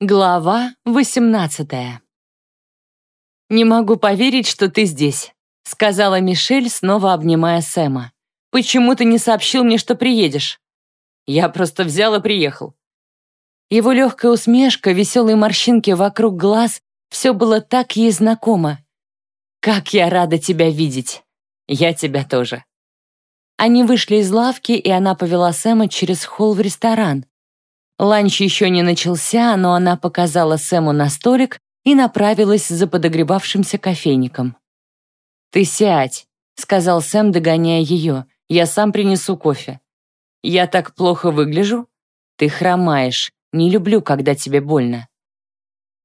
Глава 18 «Не могу поверить, что ты здесь», — сказала Мишель, снова обнимая Сэма. «Почему ты не сообщил мне, что приедешь?» «Я просто взял и приехал». Его легкая усмешка, веселые морщинки вокруг глаз — все было так ей знакомо. «Как я рада тебя видеть!» «Я тебя тоже». Они вышли из лавки, и она повела Сэма через холл в ресторан, Ланч еще не начался, но она показала Сэму на столик и направилась за подогревавшимся кофейником. «Ты сядь», — сказал Сэм, догоняя ее. «Я сам принесу кофе». «Я так плохо выгляжу?» «Ты хромаешь. Не люблю, когда тебе больно».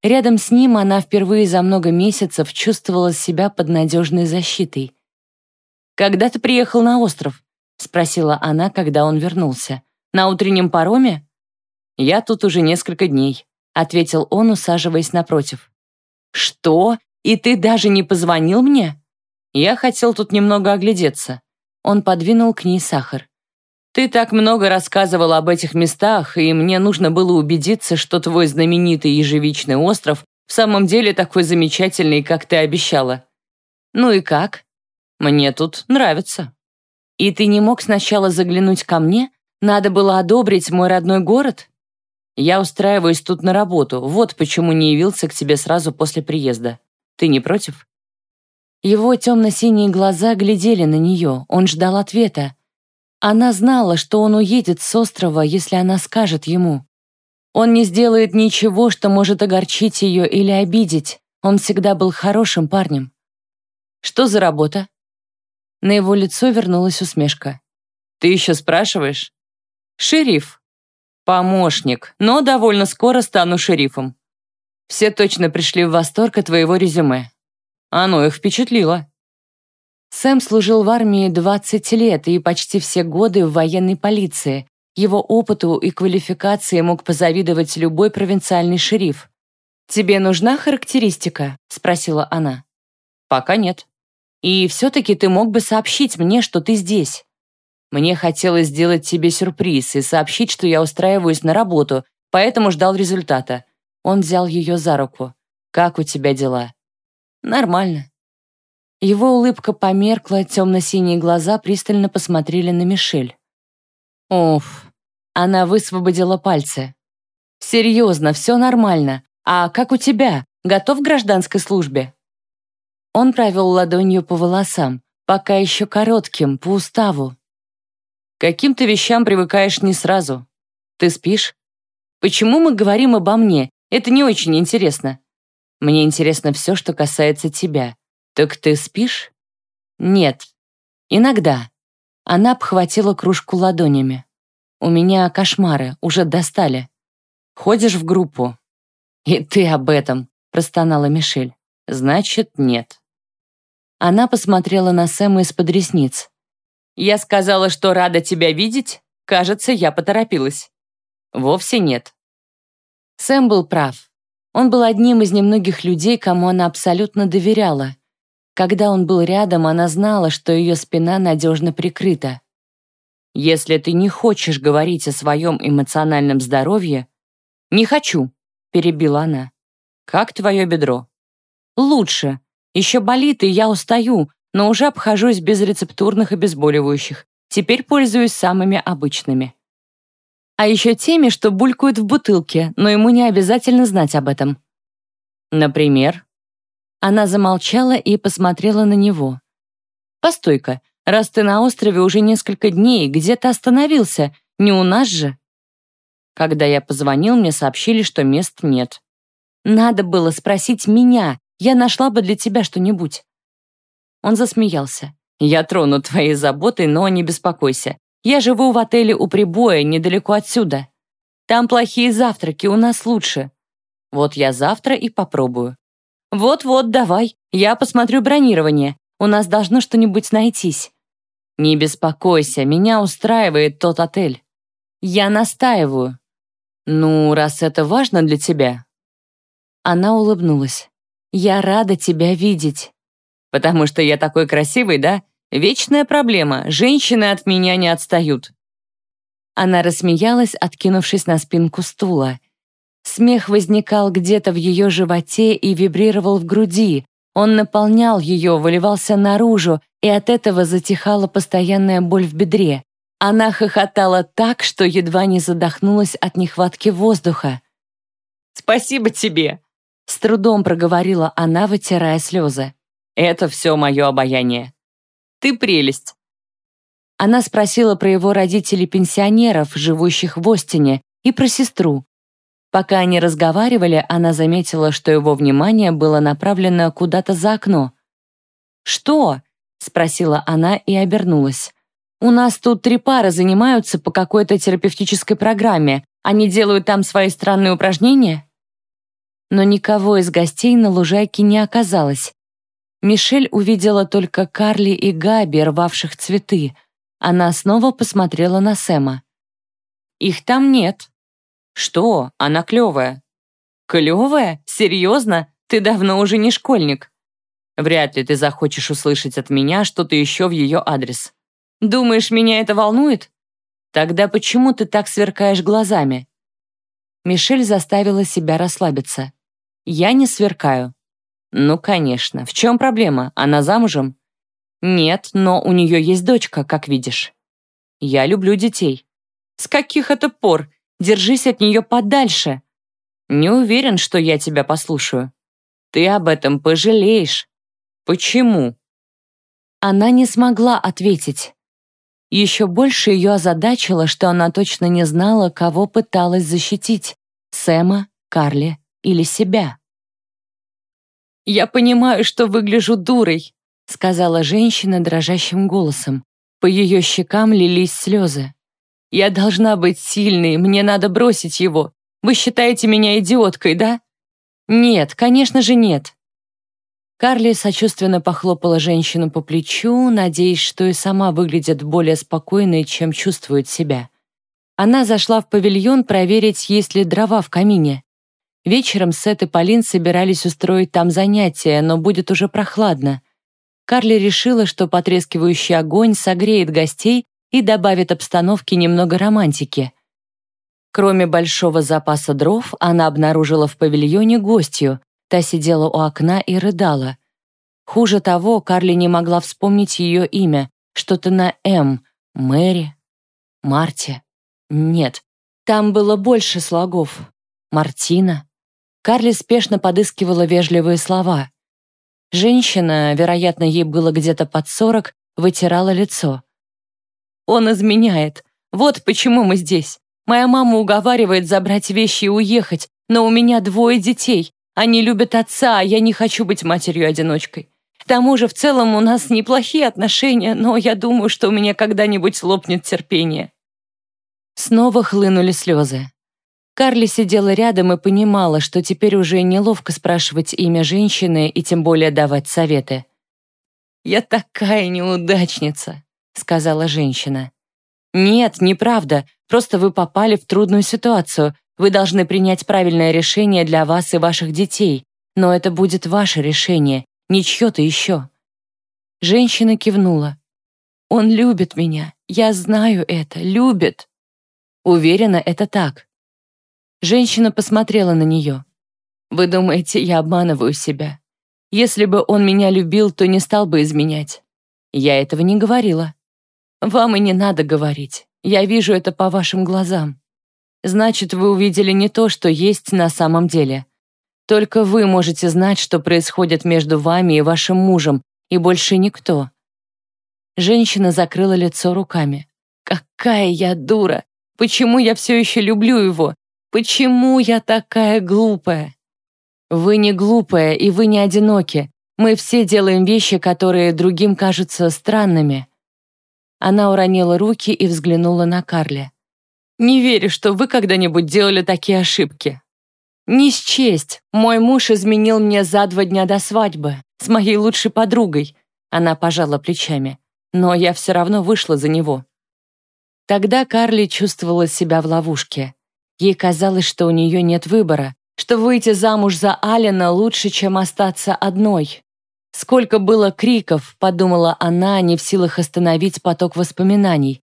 Рядом с ним она впервые за много месяцев чувствовала себя под надежной защитой. «Когда ты приехал на остров?» — спросила она, когда он вернулся. «На утреннем пароме?» «Я тут уже несколько дней», — ответил он, усаживаясь напротив. «Что? И ты даже не позвонил мне?» «Я хотел тут немного оглядеться». Он подвинул к ней сахар. «Ты так много рассказывал об этих местах, и мне нужно было убедиться, что твой знаменитый ежевичный остров в самом деле такой замечательный, как ты обещала. Ну и как? Мне тут нравится. И ты не мог сначала заглянуть ко мне? Надо было одобрить мой родной город?» Я устраиваюсь тут на работу, вот почему не явился к тебе сразу после приезда. Ты не против?» Его темно-синие глаза глядели на нее, он ждал ответа. Она знала, что он уедет с острова, если она скажет ему. Он не сделает ничего, что может огорчить ее или обидеть. Он всегда был хорошим парнем. «Что за работа?» На его лицо вернулась усмешка. «Ты еще спрашиваешь?» «Шериф», Помощник, но довольно скоро стану шерифом. Все точно пришли в восторг от твоего резюме. Оно их впечатлило. Сэм служил в армии 20 лет и почти все годы в военной полиции. Его опыту и квалификации мог позавидовать любой провинциальный шериф. «Тебе нужна характеристика?» – спросила она. «Пока нет. И все-таки ты мог бы сообщить мне, что ты здесь. Мне хотелось сделать тебе сюрприз и сообщить, что я устраиваюсь на работу, поэтому ждал результата. Он взял ее за руку. «Как у тебя дела?» «Нормально». Его улыбка померкла, темно-синие глаза пристально посмотрели на Мишель. «Уф». Она высвободила пальцы. «Серьезно, все нормально. А как у тебя? Готов к гражданской службе?» Он провел ладонью по волосам, пока еще коротким, по уставу каким-то вещам привыкаешь не сразу. Ты спишь? Почему мы говорим обо мне? Это не очень интересно. Мне интересно все, что касается тебя. Так ты спишь? Нет. Иногда. Она обхватила кружку ладонями. У меня кошмары, уже достали. Ходишь в группу. И ты об этом, простонала Мишель. Значит, нет. Она посмотрела на Сэма из-под ресниц. Я сказала, что рада тебя видеть? Кажется, я поторопилась. Вовсе нет. Сэм был прав. Он был одним из немногих людей, кому она абсолютно доверяла. Когда он был рядом, она знала, что ее спина надежно прикрыта. «Если ты не хочешь говорить о своем эмоциональном здоровье...» «Не хочу», — перебила она. «Как твое бедро?» «Лучше. Еще болит, и я устаю, но уже обхожусь без рецептурных обезболивающих. Теперь пользуюсь самыми обычными. А еще теми, что булькают в бутылке, но ему не обязательно знать об этом. Например? Она замолчала и посмотрела на него. «Постой-ка, раз ты на острове уже несколько дней, где ты остановился? Не у нас же?» Когда я позвонил, мне сообщили, что мест нет. «Надо было спросить меня, я нашла бы для тебя что-нибудь». Он засмеялся. «Я трону твоей заботой, но не беспокойся. Я живу в отеле у прибоя, недалеко отсюда. Там плохие завтраки, у нас лучше. Вот я завтра и попробую. Вот-вот, давай, я посмотрю бронирование. У нас должно что-нибудь найтись. Не беспокойся, меня устраивает тот отель. Я настаиваю. Ну, раз это важно для тебя. Она улыбнулась. Я рада тебя видеть. Потому что я такой красивый, да? Вечная проблема. Женщины от меня не отстают». Она рассмеялась, откинувшись на спинку стула. Смех возникал где-то в ее животе и вибрировал в груди. Он наполнял ее, выливался наружу, и от этого затихала постоянная боль в бедре. Она хохотала так, что едва не задохнулась от нехватки воздуха. «Спасибо тебе!» — с трудом проговорила она, вытирая слезы. «Это все мое обаяние. Ты прелесть!» Она спросила про его родителей-пенсионеров, живущих в Остине, и про сестру. Пока они разговаривали, она заметила, что его внимание было направлено куда-то за окно. «Что?» — спросила она и обернулась. «У нас тут три пары занимаются по какой-то терапевтической программе. Они делают там свои странные упражнения?» Но никого из гостей на лужайке не оказалось. Мишель увидела только Карли и Габи, рвавших цветы. Она снова посмотрела на Сэма. «Их там нет», «Что? Она клевая». «Клевая? Серьезно? Ты давно уже не школьник». «Вряд ли ты захочешь услышать от меня что-то еще в ее адрес». «Думаешь, меня это волнует?» «Тогда почему ты так сверкаешь глазами?» Мишель заставила себя расслабиться. «Я не сверкаю». «Ну, конечно. В чем проблема? Она замужем?» «Нет, но у нее есть дочка, как видишь». «Я люблю детей». «С каких это пор? Держись от нее подальше. Не уверен, что я тебя послушаю. Ты об этом пожалеешь. Почему? Она не смогла ответить. Еще больше ее озадачило, что она точно не знала, кого пыталась защитить — Сэма, Карли или себя. «Я понимаю, что выгляжу дурой», — сказала женщина дрожащим голосом. По ее щекам лились слезы. Я должна быть сильной, мне надо бросить его. Вы считаете меня идиоткой, да? Нет, конечно же нет. Карли сочувственно похлопала женщину по плечу, надеясь, что и сама выглядит более спокойной, чем чувствует себя. Она зашла в павильон проверить, есть ли дрова в камине. Вечером Сет и Полин собирались устроить там занятия, но будет уже прохладно. Карли решила, что потрескивающий огонь согреет гостей и добавит обстановке немного романтики. Кроме большого запаса дров, она обнаружила в павильоне гостью, та сидела у окна и рыдала. Хуже того, Карли не могла вспомнить ее имя, что-то на «М», Мэри, Марти. Нет, там было больше слогов. Мартина. Карли спешно подыскивала вежливые слова. Женщина, вероятно, ей было где-то под сорок, вытирала лицо. Он изменяет. Вот почему мы здесь. Моя мама уговаривает забрать вещи и уехать, но у меня двое детей. Они любят отца, а я не хочу быть матерью-одиночкой. К тому же в целом у нас неплохие отношения, но я думаю, что у меня когда-нибудь лопнет терпение». Снова хлынули слезы. Карли сидела рядом и понимала, что теперь уже неловко спрашивать имя женщины и тем более давать советы. «Я такая неудачница», — сказала женщина. «Нет, неправда. Просто вы попали в трудную ситуацию. Вы должны принять правильное решение для вас и ваших детей. Но это будет ваше решение, не чье-то еще». Женщина кивнула. «Он любит меня. Я знаю это. Любит». Уверена, это так. Женщина посмотрела на нее. «Вы думаете, я обманываю себя? Если бы он меня любил, то не стал бы изменять. Я этого не говорила. Вам и не надо говорить. Я вижу это по вашим глазам. Значит, вы увидели не то, что есть на самом деле. Только вы можете знать, что происходит между вами и вашим мужем, и больше никто. Женщина закрыла лицо руками. Какая я дура! Почему я все еще люблю его? Почему я такая глупая? Вы не глупая, и вы не одиноки. Мы все делаем вещи, которые другим кажутся странными. Она уронила руки и взглянула на Карли. «Не верю, что вы когда-нибудь делали такие ошибки». «Не счесть. Мой муж изменил мне за два дня до свадьбы с моей лучшей подругой». Она пожала плечами. «Но я все равно вышла за него». Тогда Карли чувствовала себя в ловушке. Ей казалось, что у нее нет выбора, что выйти замуж за Алина лучше, чем остаться одной. Сколько было криков, подумала она, не в силах остановить поток воспоминаний.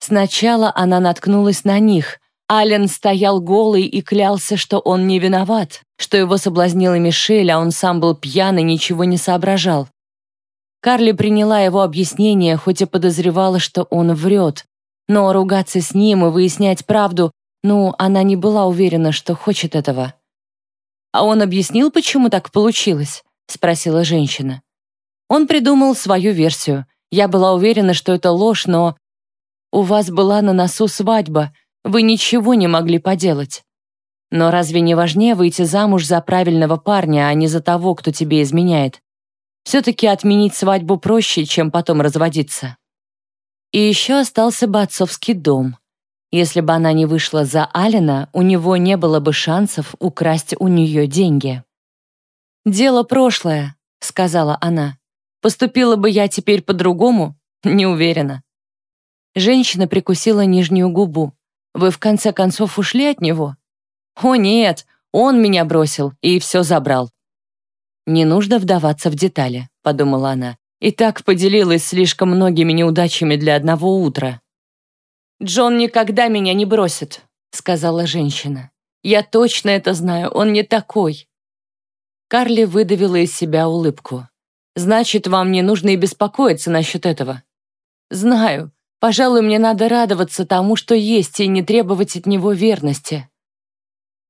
Сначала она наткнулась на них, Ален стоял голый и клялся, что он не виноват, что его соблазнила Мишель, а он сам был пьян и ничего не соображал. Карли приняла его объяснение, хоть и подозревала, что он врет. Но ругаться с ним и выяснять правду, ну, она не была уверена, что хочет этого. «А он объяснил, почему так получилось?» — спросила женщина. Он придумал свою версию. Я была уверена, что это ложь, но... У вас была на носу свадьба, вы ничего не могли поделать. Но разве не важнее выйти замуж за правильного парня, а не за того, кто тебе изменяет? Все-таки отменить свадьбу проще, чем потом разводиться. И еще остался бы отцовский дом. Если бы она не вышла за Алина, у него не было бы шансов украсть у нее деньги. «Дело прошлое», — сказала она. «Поступила бы я теперь по-другому? Не уверена». Женщина прикусила нижнюю губу. «Вы в конце концов ушли от него?» «О нет, он меня бросил и все забрал». «Не нужно вдаваться в детали», — подумала она. «И так поделилась слишком многими неудачами для одного утра». «Джон никогда меня не бросит», — сказала женщина. «Я точно это знаю, он не такой». Карли выдавила из себя улыбку. «Значит, вам не нужно и беспокоиться насчет этого». «Знаю. Пожалуй, мне надо радоваться тому, что есть, и не требовать от него верности».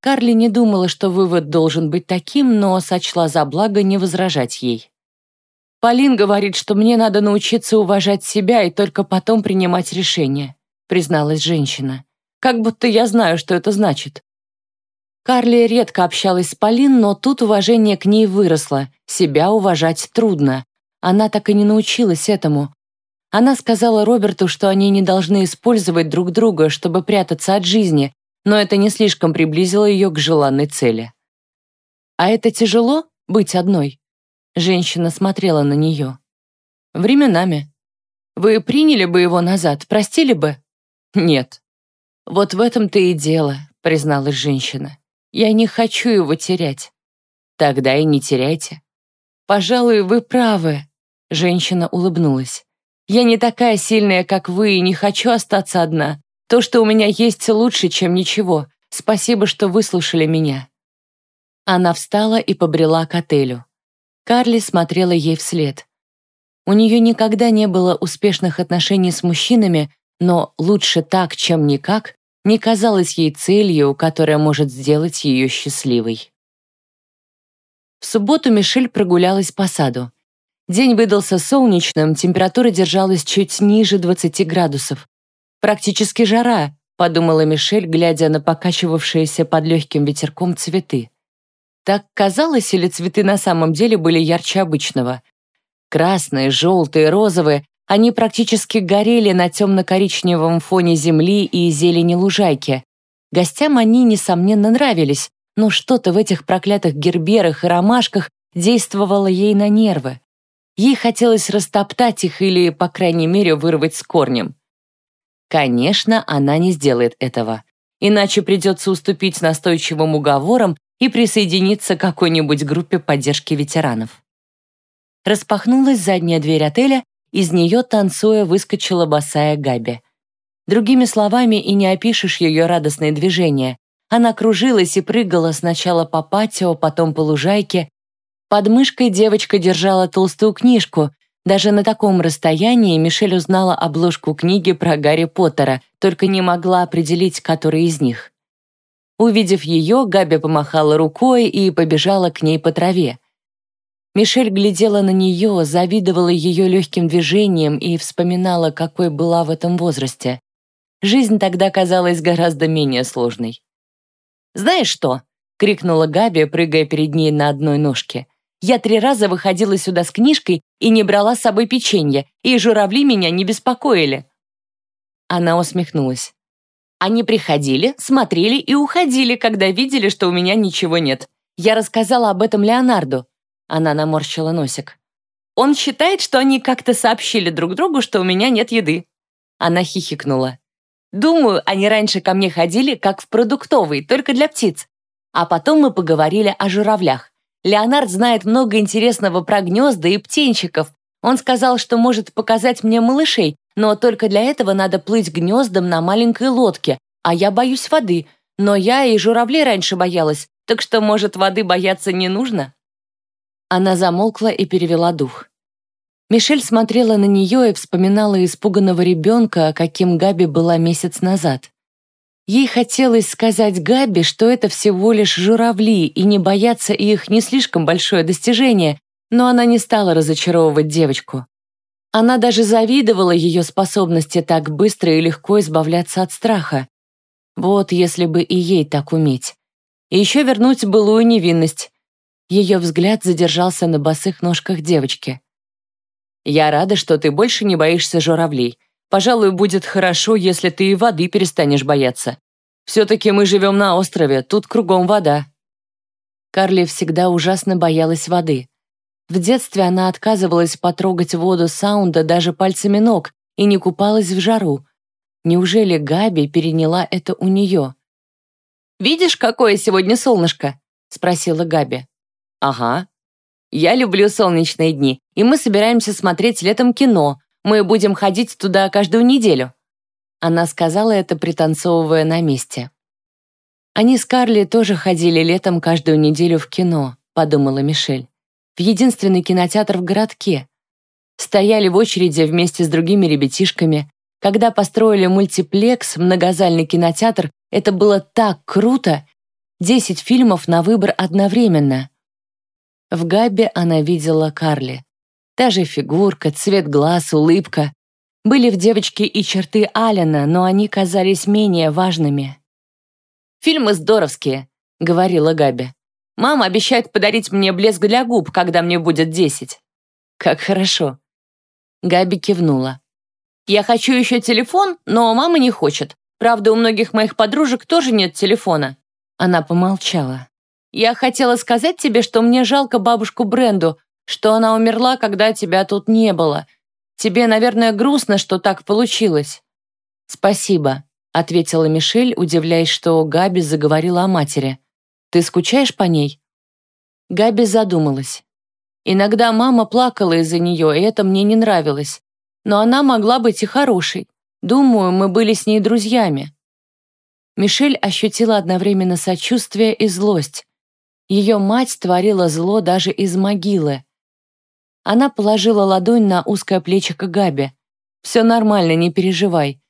Карли не думала, что вывод должен быть таким, но сочла за благо не возражать ей. «Полин говорит, что мне надо научиться уважать себя и только потом принимать решения призналась женщина. «Как будто я знаю, что это значит». Карли редко общалась с Полин, но тут уважение к ней выросло. Себя уважать трудно. Она так и не научилась этому. Она сказала Роберту, что они не должны использовать друг друга, чтобы прятаться от жизни, но это не слишком приблизило ее к желанной цели. «А это тяжело — быть одной?» Женщина смотрела на нее. «Временами. Вы приняли бы его назад, простили бы?» «Нет». «Вот в этом-то и дело», — призналась женщина. «Я не хочу его терять». «Тогда и не теряйте». «Пожалуй, вы правы», — женщина улыбнулась. «Я не такая сильная, как вы, и не хочу остаться одна. То, что у меня есть, лучше, чем ничего. Спасибо, что выслушали меня». Она встала и побрела к отелю. Карли смотрела ей вслед. У нее никогда не было успешных отношений с мужчинами, но лучше так, чем никак, не казалось ей целью, которая может сделать ее счастливой. В субботу Мишель прогулялась по саду. День выдался солнечным, температура держалась чуть ниже 20 градусов. «Практически жара», — подумала Мишель, глядя на покачивавшиеся под легким ветерком цветы. Так казалось, или цветы на самом деле были ярче обычного? Красные, желтые, розовые, они практически горели на темно-коричневом фоне земли и зелени лужайки. Гостям они, несомненно, нравились, но что-то в этих проклятых герберах и ромашках действовало ей на нервы. Ей хотелось растоптать их или, по крайней мере, вырвать с корнем. Конечно, она не сделает этого. Иначе придется уступить настойчивым уговорам и присоединиться к какой-нибудь группе поддержки ветеранов. Распахнулась задняя дверь отеля, из нее, танцуя, выскочила босая Габи. Другими словами, и не опишешь ее радостные движения. Она кружилась и прыгала сначала по патио, потом по лужайке. Под мышкой девочка держала толстую книжку. Даже на таком расстоянии Мишель узнала обложку книги про Гарри Поттера, только не могла определить, который из них. Увидев ее, Габи помахала рукой и побежала к ней по траве. Мишель глядела на нее, завидовала ее легким движением и вспоминала, какой была в этом возрасте. Жизнь тогда казалась гораздо менее сложной. «Знаешь что?» — крикнула Габи, прыгая перед ней на одной ножке. «Я три раза выходила сюда с книжкой и не брала с собой печенье, и журавли меня не беспокоили». Она усмехнулась. Они приходили, смотрели и уходили, когда видели, что у меня ничего нет. Я рассказала об этом Леонарду. Она наморщила носик. «Он считает, что они как-то сообщили друг другу, что у меня нет еды». Она хихикнула. «Думаю, они раньше ко мне ходили, как в продуктовый, только для птиц. А потом мы поговорили о журавлях. Леонард знает много интересного про гнезда и птенчиков. Он сказал, что может показать мне малышей, но только для этого надо плыть гнездом на маленькой лодке, А я боюсь воды, но я и журавлей раньше боялась, так что, может, воды бояться не нужно?» Она замолкла и перевела дух. Мишель смотрела на нее и вспоминала испуганного ребенка, каким Габи была месяц назад. Ей хотелось сказать Габи, что это всего лишь журавли, и не бояться их не слишком большое достижение, но она не стала разочаровывать девочку. Она даже завидовала ее способности так быстро и легко избавляться от страха. Вот если бы и ей так уметь. И еще вернуть былую невинность. Ее взгляд задержался на босых ножках девочки. «Я рада, что ты больше не боишься журавлей. Пожалуй, будет хорошо, если ты и воды перестанешь бояться. Все-таки мы живем на острове, тут кругом вода». Карли всегда ужасно боялась воды. В детстве она отказывалась потрогать воду саунда даже пальцами ног и не купалась в жару. Неужели Габи переняла это у нее? «Видишь, какое сегодня солнышко?» — спросила Габи. «Ага. Я люблю солнечные дни, и мы собираемся смотреть летом кино. Мы будем ходить туда каждую неделю». Она сказала это, пританцовывая на месте. «Они с Карли тоже ходили летом каждую неделю в кино», — подумала Мишель. «В единственный кинотеатр в городке. Стояли в очереди вместе с другими ребятишками. Когда построили мультиплекс, многозальный кинотеатр, это было так круто! Десять фильмов на выбор одновременно. В Габе она видела Карли. Та же фигурка, цвет глаз, улыбка. Были в девочке и черты Алина, но они казались менее важными. «Фильмы здоровские», — говорила Габи. «Мама обещает подарить мне блеск для губ, когда мне будет десять». «Как хорошо». Габи кивнула. «Я хочу еще телефон, но мама не хочет. Правда, у многих моих подружек тоже нет телефона». Она помолчала. «Я хотела сказать тебе, что мне жалко бабушку Бренду, что она умерла, когда тебя тут не было. Тебе, наверное, грустно, что так получилось». «Спасибо», — ответила Мишель, удивляясь, что Габи заговорила о матери. «Ты скучаешь по ней?» Габи задумалась. Иногда мама плакала из-за нее, и это мне не нравилось. Но она могла быть и хорошей. Думаю, мы были с ней друзьями». Мишель ощутила одновременно сочувствие и злость. Ее мать творила зло даже из могилы. Она положила ладонь на узкое плечико Габи. «Все нормально, не переживай.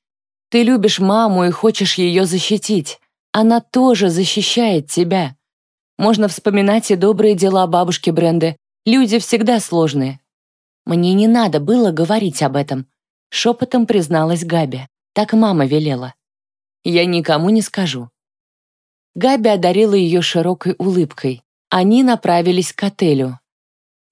Ты любишь маму и хочешь ее защитить. Она тоже защищает тебя. Можно вспоминать и добрые дела бабушки Бренды. Люди всегда сложные». Мне не надо было говорить об этом. Шепотом призналась Габи. Так мама велела. Я никому не скажу. Габи одарила ее широкой улыбкой. Они направились к отелю.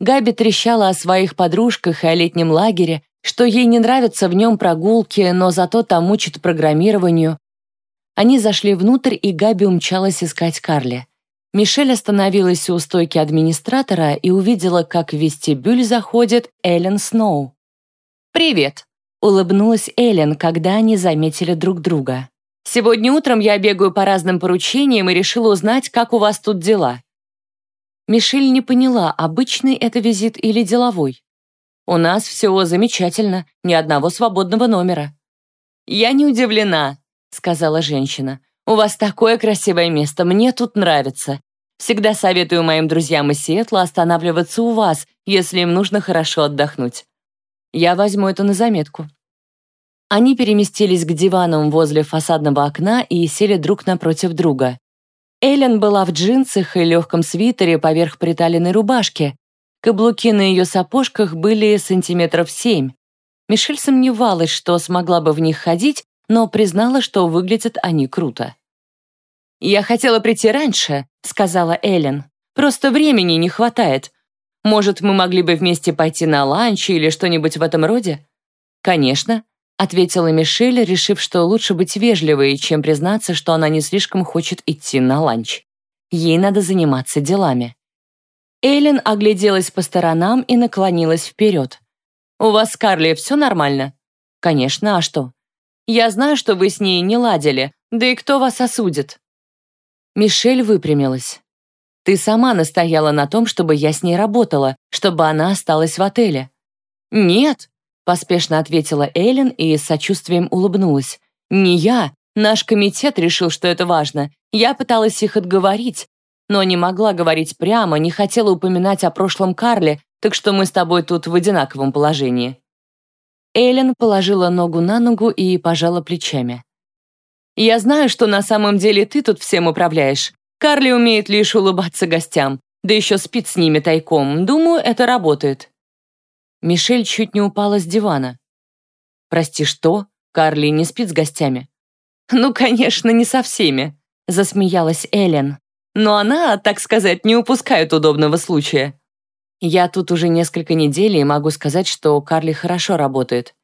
Габи трещала о своих подружках и о летнем лагере, что ей не нравятся в нем прогулки, но зато там учат программированию. Они зашли внутрь, и Габи умчалась искать Карли. Мишель остановилась у стойки администратора и увидела, как в вестибюль заходит Эллен Сноу. «Привет», Улыбнулась Эллен, когда они заметили друг друга. «Сегодня утром я бегаю по разным поручениям и решила узнать, как у вас тут дела». Мишель не поняла, обычный это визит или деловой. «У нас все замечательно, ни одного свободного номера». «Я не удивлена», — сказала женщина. «У вас такое красивое место, мне тут нравится. Всегда советую моим друзьям из Сиэтла останавливаться у вас, если им нужно хорошо отдохнуть. Я возьму это на заметку. Они переместились к диванам возле фасадного окна и сели друг напротив друга. Эллен была в джинсах и легком свитере поверх приталенной рубашки. Каблуки на ее сапожках были сантиметров семь. Мишель сомневалась, что смогла бы в них ходить, но признала, что выглядят они круто. «Я хотела прийти раньше», — сказала Эллен. «Просто времени не хватает. Может, мы могли бы вместе пойти на ланч или что-нибудь в этом роде?» «Конечно», — ответила Мишель, решив, что лучше быть вежливой, чем признаться, что она не слишком хочет идти на ланч. Ей надо заниматься делами. Эйлен огляделась по сторонам и наклонилась вперед. «У вас с Карли все нормально?» «Конечно, а что?» «Я знаю, что вы с ней не ладили, да и кто вас осудит?» Мишель выпрямилась. Ты сама настояла на том, чтобы я с ней работала, чтобы она осталась в отеле». «Нет», — поспешно ответила Эйлин и с сочувствием улыбнулась. «Не я. Наш комитет решил, что это важно. Я пыталась их отговорить, но не могла говорить прямо, не хотела упоминать о прошлом Карле, так что мы с тобой тут в одинаковом положении». Эллен положила ногу на ногу и пожала плечами. «Я знаю, что на самом деле ты тут всем управляешь. Карли умеет лишь улыбаться гостям, да еще спит с ними тайком. Думаю, это работает». Мишель чуть не упала с дивана. «Прости, что? Карли не спит с гостями?» «Ну, конечно, не со всеми», — засмеялась Эллен. «Но она, так сказать, не упускает удобного случая». «Я тут уже несколько недель и могу сказать, что Карли хорошо работает».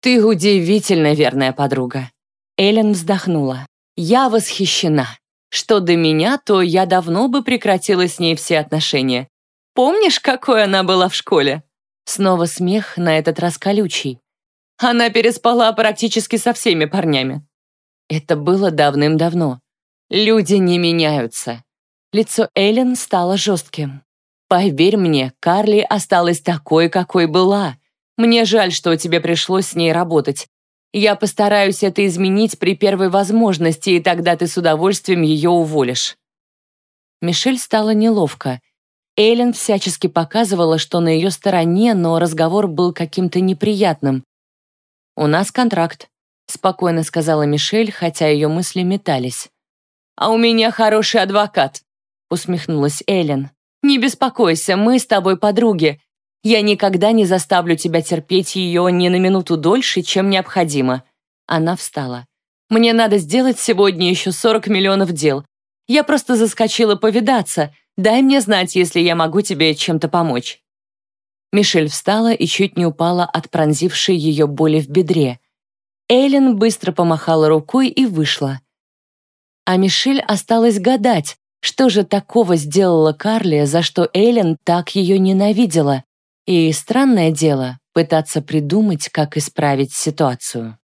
«Ты удивительно верная подруга». Эллен вздохнула. «Я восхищена. Что до меня, то я давно бы прекратила с ней все отношения. Помнишь, какой она была в школе?» Снова смех, на этот раз колючий. Она переспала практически со всеми парнями. Это было давным-давно. Люди не меняются. Лицо Эллен стало жестким. Поверь мне, Карли осталась такой, какой была. Мне жаль, что тебе пришлось с ней работать. Я постараюсь это изменить при первой возможности, и тогда ты с удовольствием ее уволишь». Мишель стало неловко. Эллен всячески показывала, что на ее стороне, но разговор был каким-то неприятным. «У нас контракт спокойно сказала Мишель, хотя ее мысли метались. «А у меня хороший адвокат», усмехнулась Эллен. «Не беспокойся, мы с тобой подруги. Я никогда не заставлю тебя терпеть ее ни на минуту дольше, чем необходимо». Она встала. «Мне надо сделать сегодня еще 40 миллионов дел. Я просто заскочила повидаться. Дай мне знать, если я могу тебе чем-то помочь». Мишель встала и чуть не упала от пронзившей ее боли в бедре. Эйлин быстро помахала рукой и вышла. А Мишель осталась гадать, что же такого сделала Карли, за что Эйлин так ее ненавидела. И странное дело пытаться придумать, как исправить ситуацию.